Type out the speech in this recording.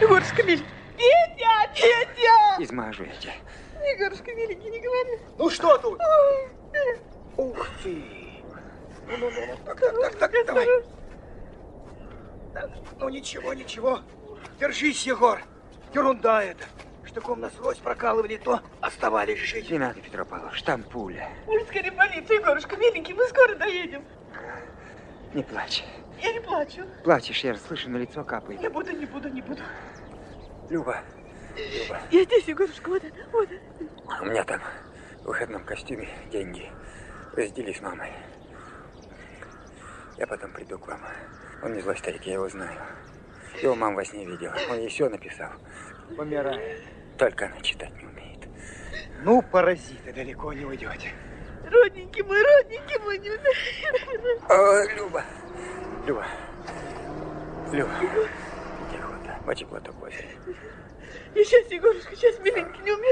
Егорушка, миленький. Петя, Петя! Измажу я тебя. Егорушка, не говори. Ну что тут? Ой, Ух ты! Ну, ну, ну, ну, так, так, так, так, давай. Так, ну ничего, ничего. Держись, Егор. Ерунда это. Штыком насквозь прокалывали, то оставались жить. Не надо, Петро Павлович, там пуля. Ой, скорее полиция, Егорушка, миленький, мы скоро доедем. Не плачь. Я не плачу. Плачешь, я слышу, на лицо капает. Не буду, не буду, не буду. Люба, Люба, Я здесь, Егорушка, вот, вот. у меня там в выходном костюме деньги. Раздели с мамой. Я потом приду к вам. Он не злой старик, я его знаю. Его мама во сне видела. Он ей все написал. Помирает. Только она читать не умеет. Ну, паразиты, далеко не уйдете. Родненький мой, родненький мой, не О, Люба. Люба. Люба. Тихо. Мочи платок возьми. И сейчас, Егорушка, сейчас, миленький, не умирай.